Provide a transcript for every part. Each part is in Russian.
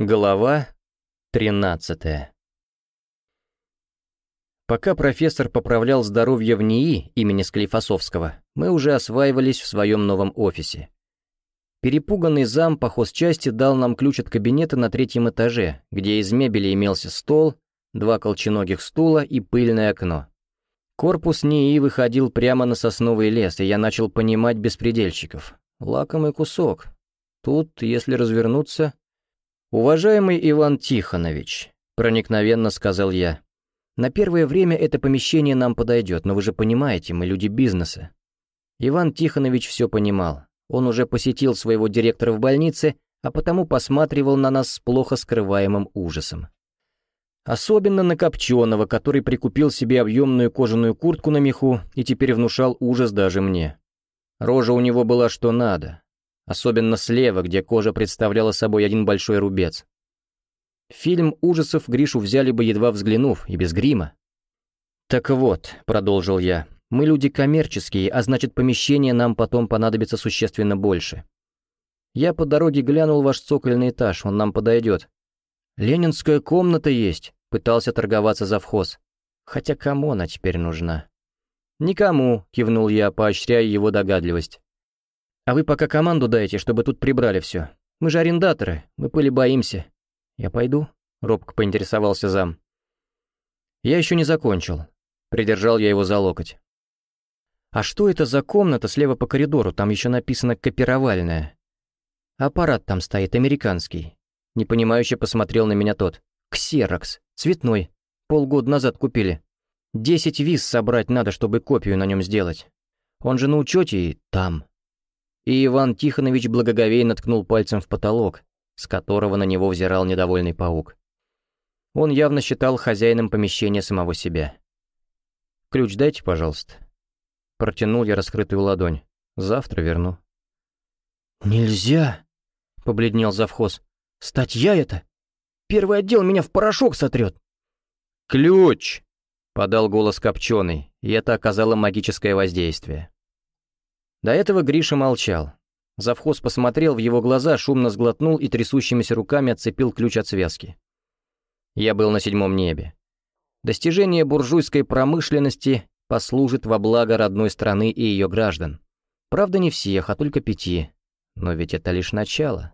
Глава 13 Пока профессор поправлял здоровье в НИИ имени Склифосовского, мы уже осваивались в своем новом офисе. Перепуганный зам по хозчасти дал нам ключ от кабинета на третьем этаже, где из мебели имелся стол, два колченогих стула и пыльное окно. Корпус НИИ выходил прямо на сосновый лес, и я начал понимать беспредельщиков. Лакомый кусок. Тут, если развернуться, «Уважаемый Иван Тихонович», — проникновенно сказал я, «на первое время это помещение нам подойдет, но вы же понимаете, мы люди бизнеса». Иван Тихонович все понимал. Он уже посетил своего директора в больнице, а потому посматривал на нас с плохо скрываемым ужасом. Особенно на Копченого, который прикупил себе объемную кожаную куртку на меху и теперь внушал ужас даже мне. Рожа у него была что надо, особенно слева, где кожа представляла собой один большой рубец. Фильм ужасов Гришу взяли бы, едва взглянув, и без грима. «Так вот», — продолжил я, — «мы люди коммерческие, а значит, помещение нам потом понадобится существенно больше. Я по дороге глянул ваш цокольный этаж, он нам подойдет. Ленинская комната есть», — пытался торговаться завхоз. «Хотя кому она теперь нужна?» «Никому», — кивнул я, поощряя его догадливость. А вы пока команду дайте, чтобы тут прибрали все. Мы же арендаторы, мы пыли боимся. Я пойду?» — робко поинтересовался зам. «Я еще не закончил». Придержал я его за локоть. «А что это за комната слева по коридору? Там еще написано «копировальная». Аппарат там стоит, американский. Непонимающе посмотрел на меня тот. «Ксерокс. Цветной. Полгода назад купили. Десять виз собрать надо, чтобы копию на нем сделать. Он же на учете и там и Иван Тихонович благоговейно ткнул пальцем в потолок, с которого на него взирал недовольный паук. Он явно считал хозяином помещения самого себя. «Ключ дайте, пожалуйста». Протянул я раскрытую ладонь. «Завтра верну». «Нельзя!» — побледнел завхоз. «Статья это! Первый отдел меня в порошок сотрет!» «Ключ!» — подал голос Копченый, и это оказало магическое воздействие. До этого Гриша молчал. Завхоз посмотрел в его глаза, шумно сглотнул и трясущимися руками отцепил ключ от связки. Я был на седьмом небе. Достижение буржуйской промышленности послужит во благо родной страны и ее граждан. Правда, не всех, а только пяти. Но ведь это лишь начало.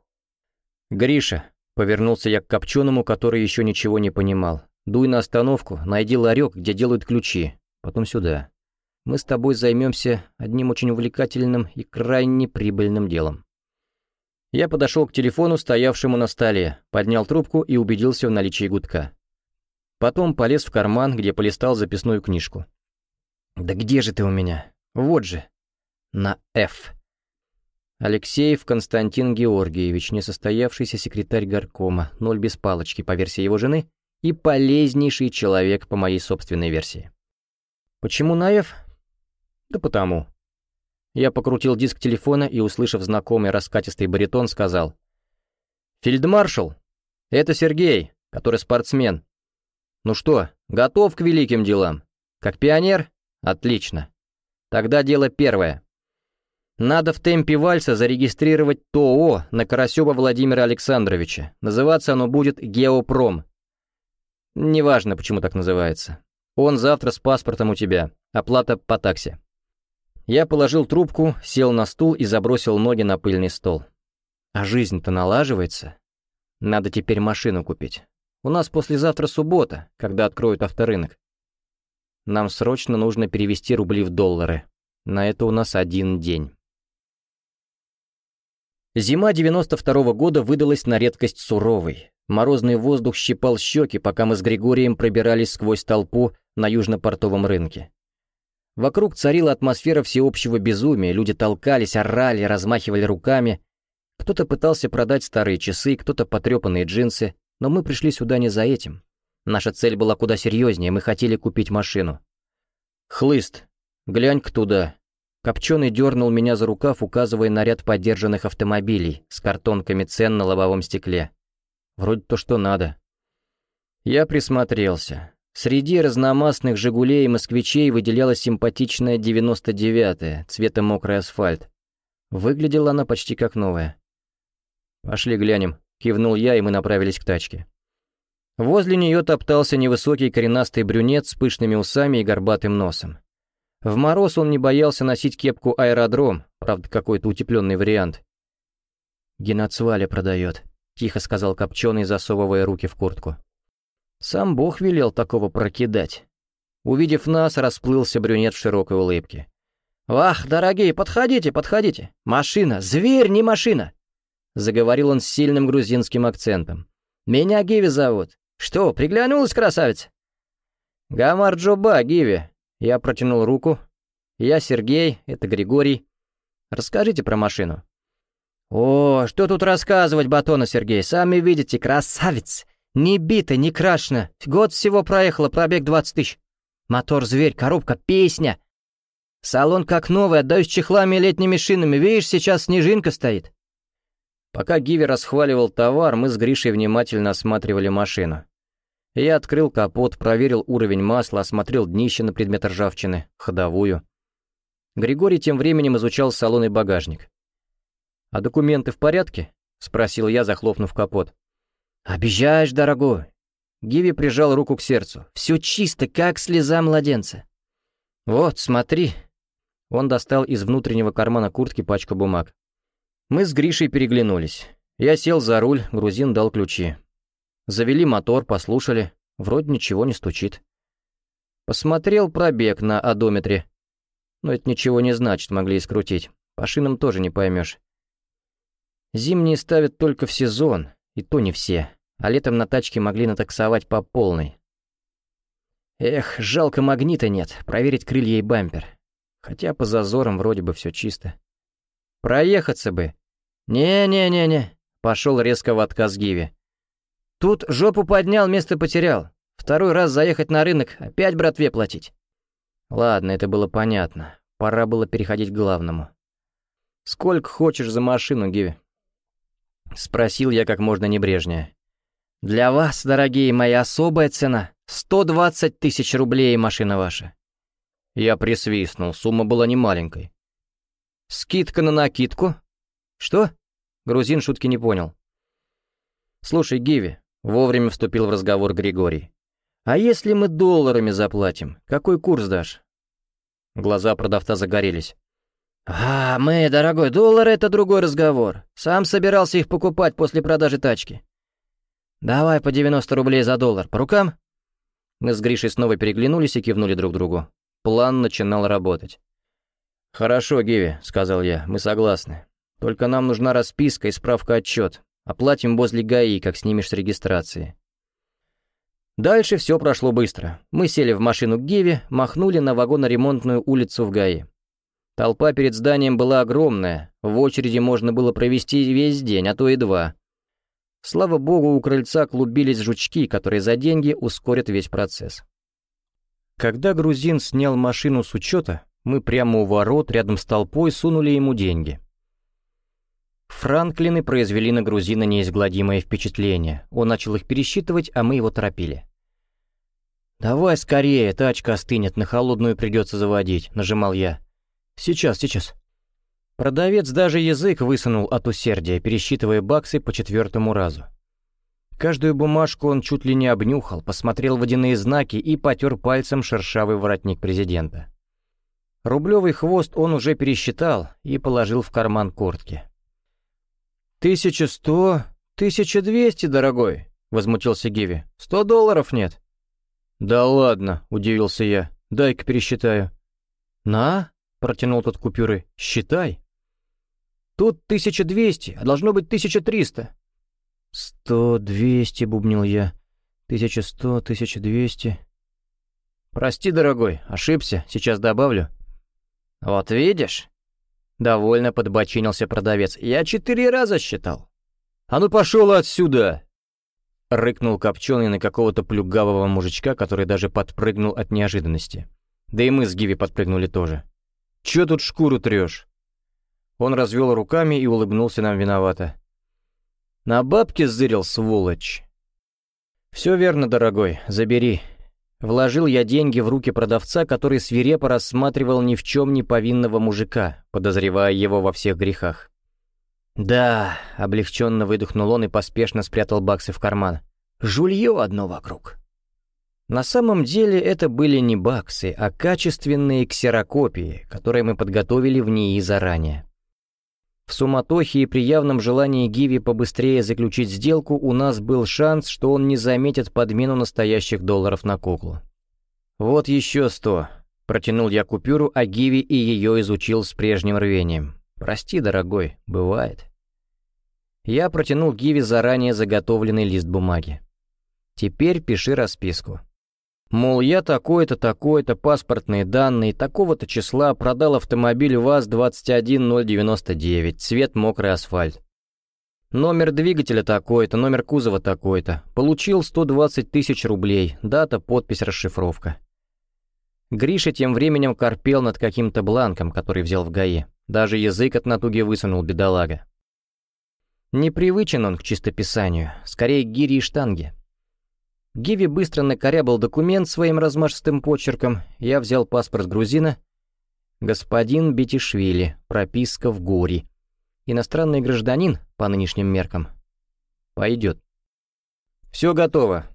«Гриша», — повернулся я к Копченому, который еще ничего не понимал, «дуй на остановку, найди ларек, где делают ключи, потом сюда» мы с тобой займемся одним очень увлекательным и крайне прибыльным делом. Я подошел к телефону, стоявшему на столе, поднял трубку и убедился в наличии гудка. Потом полез в карман, где полистал записную книжку. «Да где же ты у меня? Вот же. На «Ф». Алексеев Константин Георгиевич, несостоявшийся секретарь горкома, ноль без палочки по версии его жены и полезнейший человек по моей собственной версии. Почему на «Ф»? Да потому. Я покрутил диск телефона и, услышав знакомый раскатистый баритон, сказал. «Фельдмаршал, это Сергей, который спортсмен. Ну что, готов к великим делам? Как пионер? Отлично. Тогда дело первое. Надо в темпе вальса зарегистрировать ТОО на Карасева Владимира Александровича. Называться оно будет «Геопром». Неважно, почему так называется. Он завтра с паспортом у тебя. Оплата по такси. Я положил трубку, сел на стул и забросил ноги на пыльный стол. А жизнь-то налаживается. Надо теперь машину купить. У нас послезавтра суббота, когда откроют авторынок. Нам срочно нужно перевести рубли в доллары. На это у нас один день. Зима 92 -го года выдалась на редкость суровой. Морозный воздух щипал щеки, пока мы с Григорием пробирались сквозь толпу на южно-портовом рынке. Вокруг царила атмосфера всеобщего безумия, люди толкались, орали, размахивали руками. Кто-то пытался продать старые часы, кто-то потрепанные джинсы, но мы пришли сюда не за этим. Наша цель была куда серьезнее, мы хотели купить машину. «Хлыст, глянь-ка туда». Копченый дернул меня за рукав, указывая на ряд подержанных автомобилей с картонками цен на лобовом стекле. Вроде то, что надо. Я присмотрелся. Среди разномастных «Жигулей» и «Москвичей» выделялась симпатичная 99-я, цвета мокрый асфальт. Выглядела она почти как новая. «Пошли глянем», — кивнул я, и мы направились к тачке. Возле нее топтался невысокий коренастый брюнет с пышными усами и горбатым носом. В мороз он не боялся носить кепку аэродром, правда, какой-то утепленный вариант. «Геноцвали продает», — тихо сказал Копченый, засовывая руки в куртку. «Сам Бог велел такого прокидать». Увидев нас, расплылся брюнет в широкой улыбке. «Вах, дорогие, подходите, подходите! Машина, зверь, не машина!» Заговорил он с сильным грузинским акцентом. «Меня Гиви зовут. Что, приглянулась красавица?» «Гамар Джоба, Гиви». Я протянул руку. «Я Сергей, это Григорий. Расскажите про машину». «О, что тут рассказывать, Батона Сергей, сами видите, красавец! Не бита, не крашена, год всего проехала, пробег 20 тысяч. Мотор зверь, коробка, песня. Салон как новый, отдаю с чехлами и летними шинами, видишь, сейчас снежинка стоит». Пока Гиви расхваливал товар, мы с Гришей внимательно осматривали машину. Я открыл капот, проверил уровень масла, осмотрел днище на предмет ржавчины, ходовую. Григорий тем временем изучал салон и багажник. «А документы в порядке?» — спросил я, захлопнув капот. «Обижаешь, дорогой!» Гиви прижал руку к сердцу. «Все чисто, как слеза младенца». «Вот, смотри». Он достал из внутреннего кармана куртки пачку бумаг. Мы с Гришей переглянулись. Я сел за руль, грузин дал ключи. Завели мотор, послушали. Вроде ничего не стучит. Посмотрел пробег на одометре. Но это ничего не значит, могли и скрутить. По шинам тоже не поймешь. Зимние ставят только в сезон, и то не все. А летом на тачке могли натаксовать по полной. Эх, жалко магнита нет, проверить крылья и бампер. Хотя по зазорам вроде бы все чисто. Проехаться бы. Не-не-не-не, пошел резко в отказ Гиви. Тут жопу поднял, место потерял. Второй раз заехать на рынок, опять братве платить. Ладно, это было понятно. Пора было переходить к главному. «Сколько хочешь за машину, Гиви?» Спросил я как можно небрежнее. «Для вас, дорогие мои, особая цена. 120 тысяч рублей машина ваша». Я присвистнул, сумма была немаленькой. «Скидка на накидку?» «Что?» Грузин шутки не понял. «Слушай, Гиви», — вовремя вступил в разговор Григорий. «А если мы долларами заплатим, какой курс дашь?» Глаза продавца загорелись. «А, мы, дорогой, доллары — это другой разговор. Сам собирался их покупать после продажи тачки. Давай по 90 рублей за доллар. По рукам?» Мы с Гришей снова переглянулись и кивнули друг другу. План начинал работать. «Хорошо, Гиви», — сказал я, — «мы согласны. Только нам нужна расписка и справка-отчет. Оплатим возле ГАИ, как снимешь с регистрации». Дальше все прошло быстро. Мы сели в машину к Геве, махнули на вагоноремонтную улицу в ГАИ. Толпа перед зданием была огромная, в очереди можно было провести весь день, а то и два. Слава богу, у крыльца клубились жучки, которые за деньги ускорят весь процесс. Когда грузин снял машину с учета, мы прямо у ворот рядом с толпой сунули ему деньги. Франклины произвели на грузина неизгладимое впечатление. Он начал их пересчитывать, а мы его торопили. «Давай скорее, тачка остынет, на холодную придется заводить», — нажимал я. «Сейчас, сейчас». Продавец даже язык высунул от усердия, пересчитывая баксы по четвертому разу. Каждую бумажку он чуть ли не обнюхал, посмотрел водяные знаки и потер пальцем шершавый воротник президента. Рублевый хвост он уже пересчитал и положил в карман куртки. «Тысяча сто, тысяча двести, дорогой», — возмутился Гиви. «Сто долларов нет». «Да ладно», — удивился я. «Дай-ка пересчитаю». «На?» Протянул тот купюры. «Считай». «Тут тысяча двести, а должно быть тысяча триста». «Сто, двести», — бубнил я. «Тысяча сто, тысяча двести». «Прости, дорогой, ошибся, сейчас добавлю». «Вот видишь?» Довольно подбочинился продавец. «Я четыре раза считал». «А ну пошел отсюда!» Рыкнул копченый на какого-то плюгавого мужичка, который даже подпрыгнул от неожиданности. Да и мы с Гиви подпрыгнули тоже. Чё тут шкуру трёшь?» Он развел руками и улыбнулся нам виновато. «На бабке зырил, сволочь!» «Все верно, дорогой, забери». Вложил я деньги в руки продавца, который свирепо рассматривал ни в чем не повинного мужика, подозревая его во всех грехах. «Да», — облегченно выдохнул он и поспешно спрятал баксы в карман. «Жулье одно вокруг». На самом деле это были не баксы, а качественные ксерокопии, которые мы подготовили в НИИ заранее. В суматохе и при явном желании Гиви побыстрее заключить сделку у нас был шанс, что он не заметит подмену настоящих долларов на куклу. «Вот еще сто», — протянул я купюру, а Гиви и ее изучил с прежним рвением. «Прости, дорогой, бывает». Я протянул Гиви заранее заготовленный лист бумаги. «Теперь пиши расписку». Мол, я такой-то, такой-то, паспортные данные, такого-то числа продал автомобиль ВАЗ-21099, цвет мокрый асфальт. Номер двигателя такой-то, номер кузова такой-то. Получил 120 тысяч рублей, дата, подпись, расшифровка. Гриша тем временем корпел над каким-то бланком, который взял в ГАИ. Даже язык от натуги высунул бедолага. Непривычен он к чистописанию, скорее к гире и штанге. Гиви быстро накорябал документ своим размашистым почерком, я взял паспорт грузина. Господин Бетишвили, прописка в Гури. Иностранный гражданин, по нынешним меркам. Пойдет. Все готово.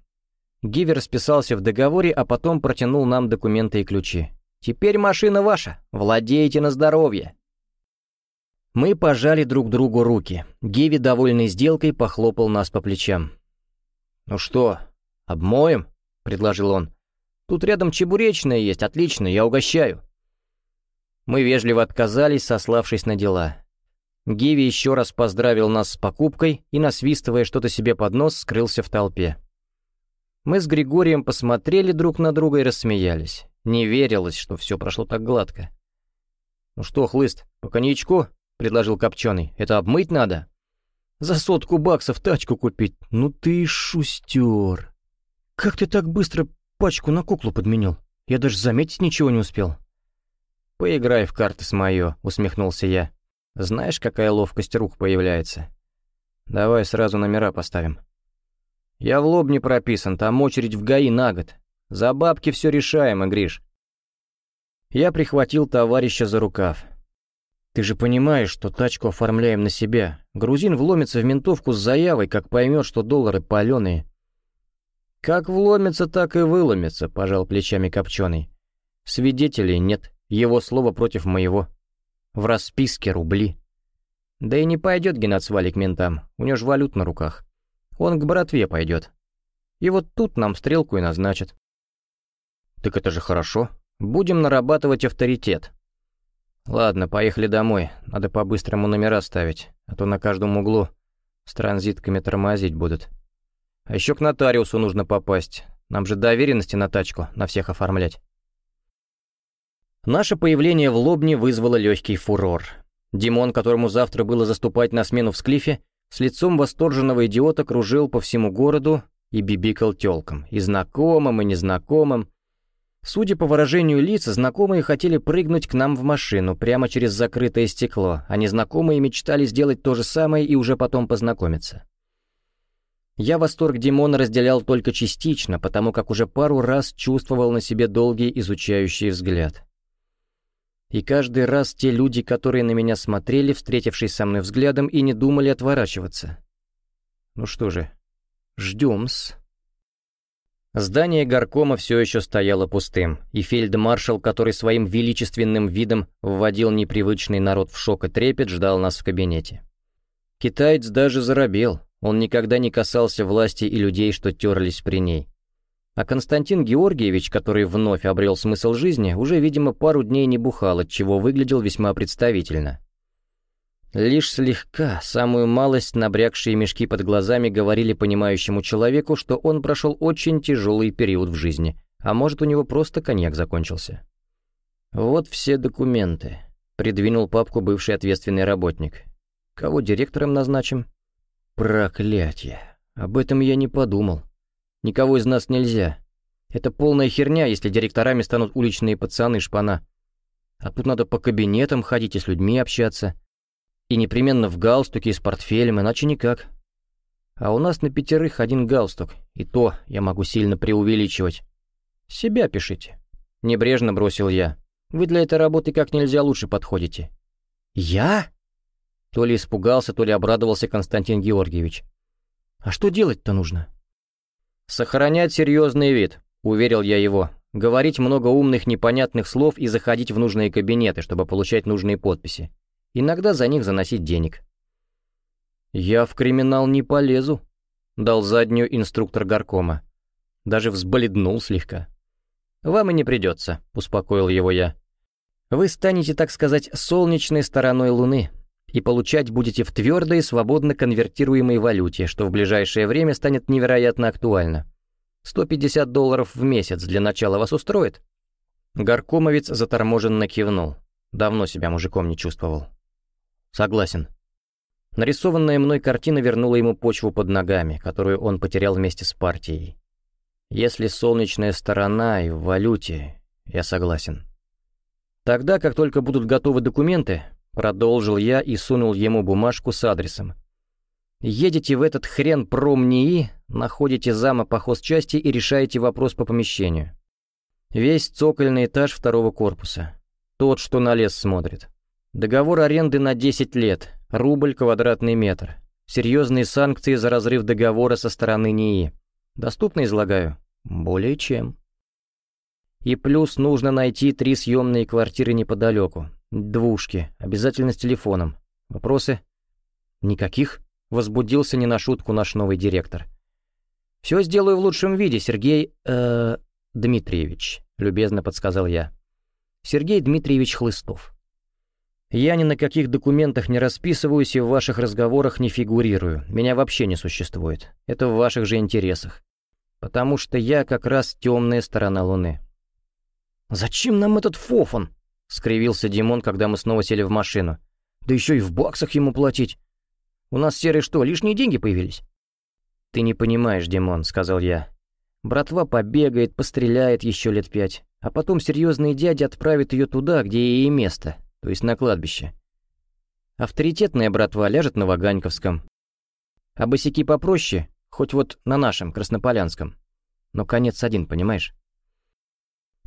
Гиви расписался в договоре, а потом протянул нам документы и ключи. «Теперь машина ваша, владеете на здоровье». Мы пожали друг другу руки. Гиви, довольный сделкой, похлопал нас по плечам. «Ну что, «Обмоем?» — предложил он. «Тут рядом чебуречная есть, отлично, я угощаю». Мы вежливо отказались, сославшись на дела. Гиви еще раз поздравил нас с покупкой и, насвистывая что-то себе под нос, скрылся в толпе. Мы с Григорием посмотрели друг на друга и рассмеялись. Не верилось, что все прошло так гладко. «Ну что, хлыст, по коньячку?» — предложил Копченый. «Это обмыть надо?» «За сотку баксов тачку купить? Ну ты шустер!» «Как ты так быстро пачку на куклу подменил? Я даже заметить ничего не успел». «Поиграй в карты с моё», — усмехнулся я. «Знаешь, какая ловкость рук появляется? Давай сразу номера поставим». «Я в лоб не прописан, там очередь в ГАИ на год. За бабки все решаемо, Гриш». Я прихватил товарища за рукав. «Ты же понимаешь, что тачку оформляем на себя. Грузин вломится в ментовку с заявой, как поймет, что доллары паленые. «Как вломится, так и выломится», — пожал плечами Копченый. «Свидетелей нет, его слово против моего. В расписке рубли». «Да и не пойдет Геннадсвали к ментам, у него ж валют на руках. Он к братве пойдет. И вот тут нам стрелку и назначат». «Так это же хорошо. Будем нарабатывать авторитет». «Ладно, поехали домой. Надо по-быстрому номера ставить, а то на каждом углу с транзитками тормозить будут». А еще к нотариусу нужно попасть. Нам же доверенности на тачку, на всех оформлять. Наше появление в Лобне вызвало легкий фурор. Димон, которому завтра было заступать на смену в Склифе, с лицом восторженного идиота кружил по всему городу и бибикал тёлкам, и знакомым, и незнакомым. Судя по выражению лиц, знакомые хотели прыгнуть к нам в машину прямо через закрытое стекло, а незнакомые мечтали сделать то же самое и уже потом познакомиться. Я восторг Димона разделял только частично, потому как уже пару раз чувствовал на себе долгий изучающий взгляд. И каждый раз те люди, которые на меня смотрели, встретившись со мной взглядом, и не думали отворачиваться. Ну что же, ждем-с. Здание горкома все еще стояло пустым, и фельдмаршал, который своим величественным видом вводил непривычный народ в шок и трепет, ждал нас в кабинете. Китаец даже заробел, он никогда не касался власти и людей, что терлись при ней. А Константин Георгиевич, который вновь обрел смысл жизни, уже, видимо, пару дней не бухал, отчего выглядел весьма представительно. Лишь слегка, самую малость набрякшие мешки под глазами говорили понимающему человеку, что он прошел очень тяжелый период в жизни, а может, у него просто коньяк закончился. «Вот все документы», — придвинул папку бывший ответственный работник. «Кого директором назначим?» Проклятие. Об этом я не подумал. Никого из нас нельзя. Это полная херня, если директорами станут уличные пацаны шпана. А тут надо по кабинетам ходить и с людьми общаться. И непременно в галстуке и с портфелем, иначе никак. А у нас на пятерых один галстук, и то я могу сильно преувеличивать. Себя пишите. Небрежно бросил я. Вы для этой работы как нельзя лучше подходите. Я? То ли испугался, то ли обрадовался Константин Георгиевич. «А что делать-то нужно?» «Сохранять серьезный вид», — уверил я его. «Говорить много умных непонятных слов и заходить в нужные кабинеты, чтобы получать нужные подписи. Иногда за них заносить денег». «Я в криминал не полезу», — дал заднюю инструктор горкома. Даже взбледнул слегка. «Вам и не придется», — успокоил его я. «Вы станете, так сказать, солнечной стороной Луны, и получать будете в твердой, свободно конвертируемой валюте, что в ближайшее время станет невероятно актуально. 150 долларов в месяц для начала вас устроит?» Горкомовец заторможенно кивнул. Давно себя мужиком не чувствовал. «Согласен». Нарисованная мной картина вернула ему почву под ногами, которую он потерял вместе с партией. Если солнечная сторона и в валюте, я согласен. Тогда, как только будут готовы документы, Продолжил я и сунул ему бумажку с адресом. Едете в этот хрен промнии, находите зама по хозчасти и решаете вопрос по помещению. Весь цокольный этаж второго корпуса. Тот, что на лес смотрит. Договор аренды на 10 лет, рубль квадратный метр. Серьезные санкции за разрыв договора со стороны НИИ. Доступно излагаю? Более чем. И плюс нужно найти три съемные квартиры неподалеку. Двушки, обязательно с телефоном. Вопросы? Никаких? Возбудился не на шутку наш новый директор. Все сделаю в лучшем виде, Сергей... Э, Дмитриевич, любезно подсказал я. Сергей Дмитриевич Хлыстов. Я ни на каких документах не расписываюсь и в ваших разговорах не фигурирую. Меня вообще не существует. Это в ваших же интересах. Потому что я как раз темная сторона Луны. «Зачем нам этот фофон?» — скривился Димон, когда мы снова сели в машину. «Да еще и в баксах ему платить. У нас серый что, лишние деньги появились?» «Ты не понимаешь, Димон», — сказал я. «Братва побегает, постреляет еще лет пять, а потом серьезные дяди отправят ее туда, где ей и место, то есть на кладбище. Авторитетная братва ляжет на Ваганьковском. А босяки попроще, хоть вот на нашем, Краснополянском. Но конец один, понимаешь?»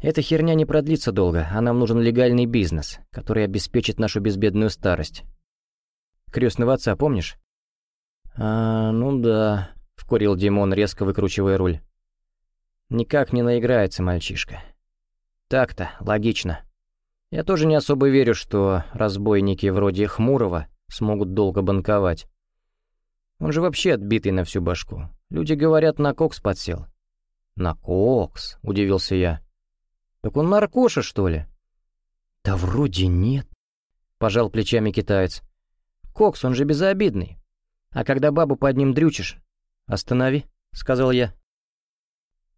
Эта херня не продлится долго, а нам нужен легальный бизнес, который обеспечит нашу безбедную старость. Крестного отца помнишь? А, ну да, вкурил Димон, резко выкручивая руль. Никак не наиграется мальчишка. Так-то, логично. Я тоже не особо верю, что разбойники вроде Хмурого смогут долго банковать. Он же вообще отбитый на всю башку. Люди говорят, на кокс подсел. «На кокс?» — удивился я. «Так он наркоша, что ли?» «Да вроде нет», — пожал плечами китаец. «Кокс, он же безобидный. А когда бабу под ним дрючишь...» «Останови», — сказал я.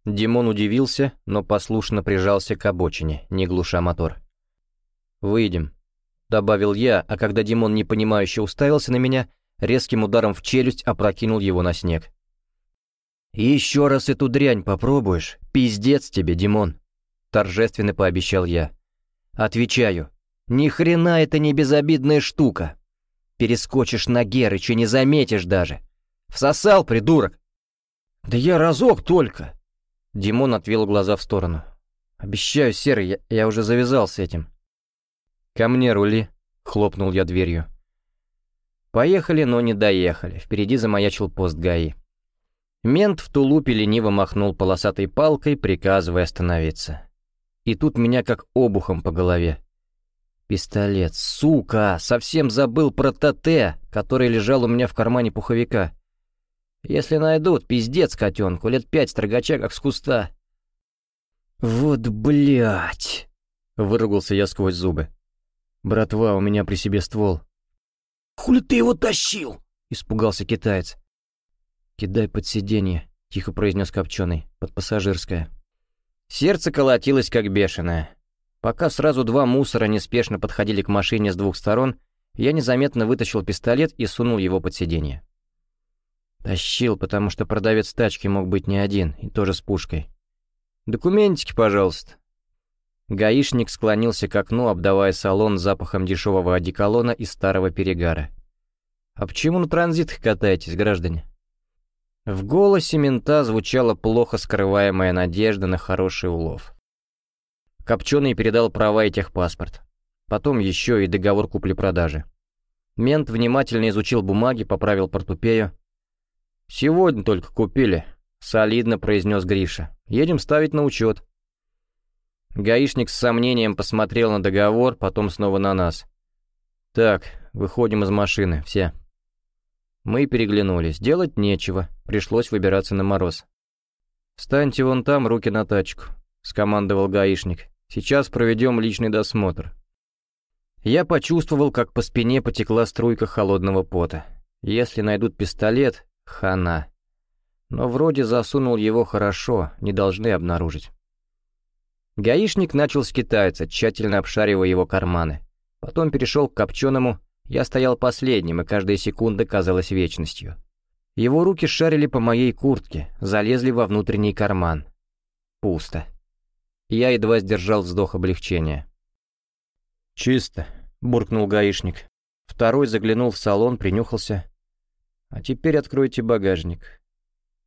Димон удивился, но послушно прижался к обочине, не глуша мотор. «Выйдем», — добавил я, а когда Димон непонимающе уставился на меня, резким ударом в челюсть опрокинул его на снег. «Еще раз эту дрянь попробуешь, пиздец тебе, Димон», торжественно пообещал я. Отвечаю, ни хрена это не безобидная штука. Перескочишь на Герыча, не заметишь даже. Всосал, придурок. Да я разок только. Димон отвел глаза в сторону. Обещаю, Серый, я, я уже завязал с этим. Ко мне рули, хлопнул я дверью. Поехали, но не доехали. Впереди замаячил пост ГАИ. Мент в тулупе лениво махнул полосатой палкой, приказывая остановиться. И тут меня как обухом по голове. Пистолет, сука, совсем забыл про ТТ, который лежал у меня в кармане пуховика. Если найдут, пиздец котенку, лет пять строгача как с куста. Вот блять! выругался я сквозь зубы. «Братва, у меня при себе ствол». «Хули ты его тащил?» — испугался китаец. «Кидай под сиденье», — тихо произнес Копченый, под пассажирское. Сердце колотилось как бешеное. Пока сразу два мусора неспешно подходили к машине с двух сторон, я незаметно вытащил пистолет и сунул его под сиденье. Тащил, потому что продавец тачки мог быть не один, и тоже с пушкой. «Документики, пожалуйста». Гаишник склонился к окну, обдавая салон запахом дешевого одеколона и старого перегара. «А почему на транзитах катаетесь, граждане?» В голосе мента звучала плохо скрываемая надежда на хороший улов. Копченый передал права и техпаспорт. Потом еще и договор купли-продажи. Мент внимательно изучил бумаги, поправил портупею. «Сегодня только купили», — солидно произнес Гриша. «Едем ставить на учет». Гаишник с сомнением посмотрел на договор, потом снова на нас. «Так, выходим из машины, все». Мы переглянулись. Делать нечего, пришлось выбираться на мороз. «Встаньте вон там, руки на тачку», — скомандовал гаишник. «Сейчас проведем личный досмотр». Я почувствовал, как по спине потекла струйка холодного пота. Если найдут пистолет, хана. Но вроде засунул его хорошо, не должны обнаружить. Гаишник начал с китайца, тщательно обшаривая его карманы. Потом перешел к копченому, я стоял последним, и каждая секунда казалась вечностью. Его руки шарили по моей куртке, залезли во внутренний карман. Пусто. Я едва сдержал вздох облегчения. «Чисто», — буркнул гаишник. Второй заглянул в салон, принюхался. «А теперь откройте багажник».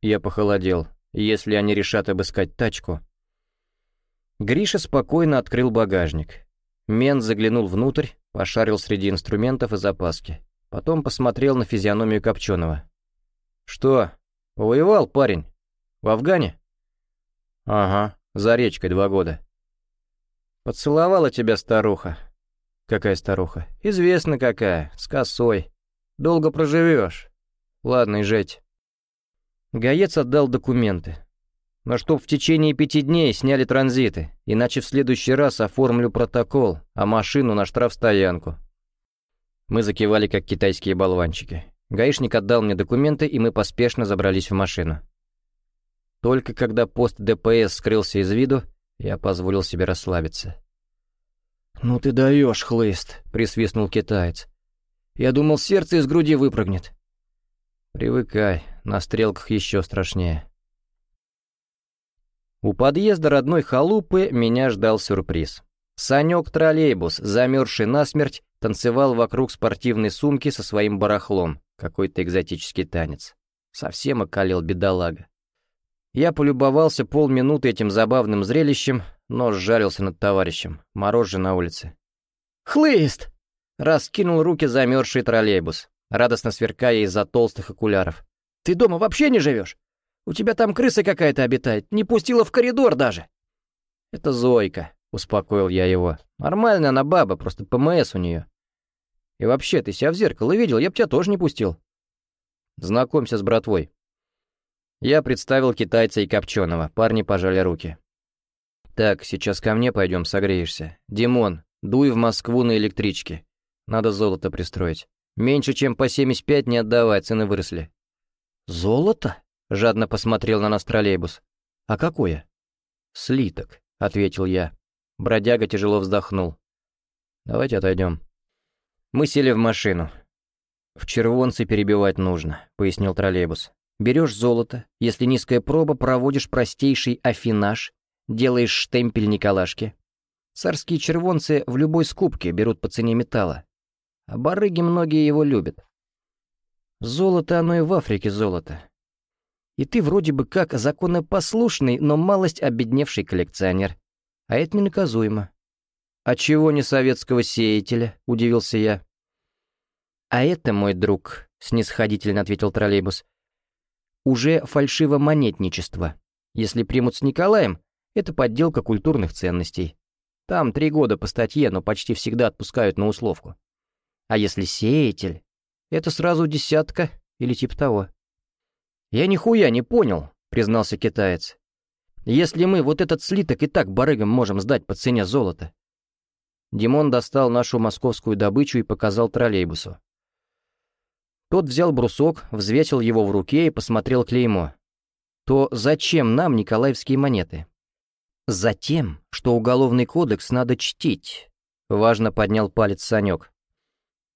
Я похолодел. Если они решат обыскать тачку... Гриша спокойно открыл багажник. Мен заглянул внутрь, пошарил среди инструментов и запаски. Потом посмотрел на физиономию Копченого. «Что, повоевал парень? В Афгане?» «Ага, за речкой два года». «Поцеловала тебя старуха», «Какая старуха?» «Известно какая, с косой. Долго проживешь. Ладно, езжайте». Гаец отдал документы. Но чтоб в течение пяти дней сняли транзиты, иначе в следующий раз оформлю протокол, а машину на штрафстоянку. Мы закивали, как китайские болванчики. Гаишник отдал мне документы, и мы поспешно забрались в машину. Только когда пост ДПС скрылся из виду, я позволил себе расслабиться. «Ну ты даешь, хлыст», — присвистнул китаец. «Я думал, сердце из груди выпрыгнет». «Привыкай, на стрелках еще страшнее». У подъезда родной халупы меня ждал сюрприз. Санек-троллейбус, замерзший насмерть, танцевал вокруг спортивной сумки со своим барахлом, какой-то экзотический танец. Совсем околел бедолага. Я полюбовался полминуты этим забавным зрелищем, но сжарился над товарищем. Мороз же на улице. «Хлыст!» Раскинул руки замерзший троллейбус, радостно сверкая из-за толстых окуляров. «Ты дома вообще не живешь? У тебя там крыса какая-то обитает, не пустила в коридор даже!» «Это Зойка», — успокоил я его. «Нормальная она баба, просто ПМС у нее. И вообще, ты себя в зеркало видел, я б тебя тоже не пустил. Знакомься с братвой». Я представил китайца и копченого, парни пожали руки. «Так, сейчас ко мне пойдем, согреешься. Димон, дуй в Москву на электричке. Надо золото пристроить. Меньше, чем по 75 не отдавай, цены выросли». «Золото?» — жадно посмотрел на нас троллейбус. «А какое?» «Слиток», — ответил я. Бродяга тяжело вздохнул. «Давайте отойдем». Мы сели в машину. «В червонце перебивать нужно», — пояснил троллейбус. «Берешь золото, если низкая проба, проводишь простейший афинаж, Делаешь штемпель Николашки. Царские червонцы в любой скупке берут по цене металла. А барыги многие его любят. Золото оно и в Африке золото. И ты вроде бы как законопослушный, но малость обедневший коллекционер. А это ненаказуемо. «А чего не советского сеятеля?» — удивился я. «А это, мой друг», — снисходительно ответил троллейбус, — «уже фальшиво-монетничество. Если примут с Николаем, это подделка культурных ценностей. Там три года по статье, но почти всегда отпускают на условку. А если сеятель, это сразу десятка или типа того. «Я нихуя не понял», — признался китаец. «Если мы вот этот слиток и так барыгам можем сдать по цене золота». Димон достал нашу московскую добычу и показал троллейбусу. Тот взял брусок, взвесил его в руке и посмотрел клеймо. «То зачем нам николаевские монеты?» «Затем, что уголовный кодекс надо чтить», — важно поднял палец Санек.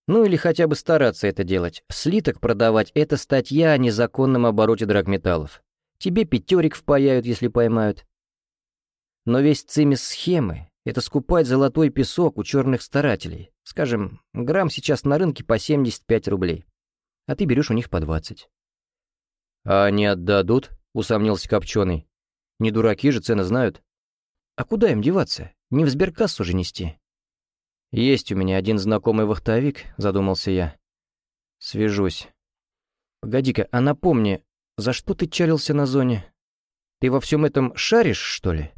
«Ну или хотя бы стараться это делать. Слиток продавать — это статья о незаконном обороте драгметаллов. Тебе пятерик впаяют, если поймают. Но весь цимис схемы — это скупать золотой песок у черных старателей. Скажем, грамм сейчас на рынке по 75 рублей. А ты берешь у них по 20. «А они отдадут?» — усомнился Копченый. «Не дураки же, цены знают». А куда им деваться? Не в сберкассу же нести. Есть у меня один знакомый вахтовик, задумался я. Свяжусь. Погоди-ка, а напомни, за что ты чалился на зоне? Ты во всем этом шаришь, что ли?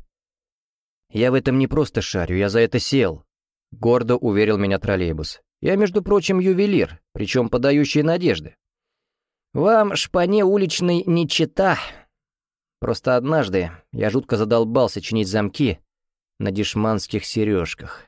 Я в этом не просто шарю, я за это сел. Гордо уверил меня троллейбус. Я, между прочим, ювелир, причем подающий надежды. Вам, шпане уличной, не чита. Просто однажды я жутко задолбался чинить замки на дешманских сережках.